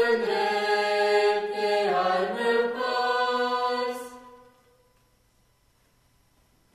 and